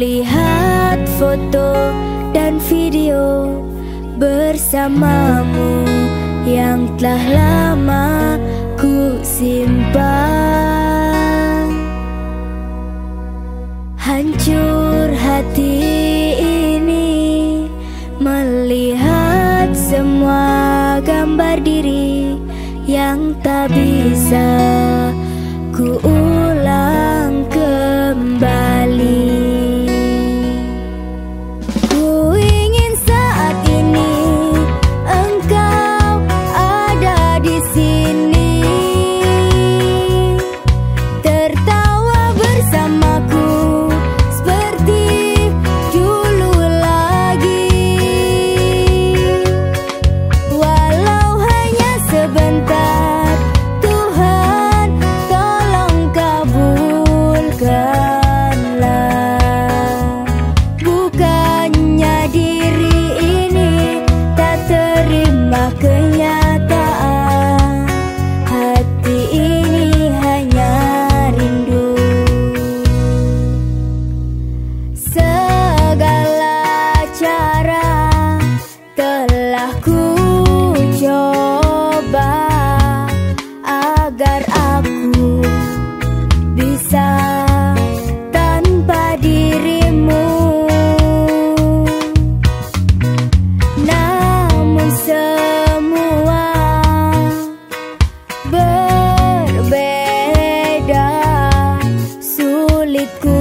melihat foto dan video bersamamu yang telah lama ku simpan. Hancur hati ini melihat semua gambar diri yang tak bisa 끝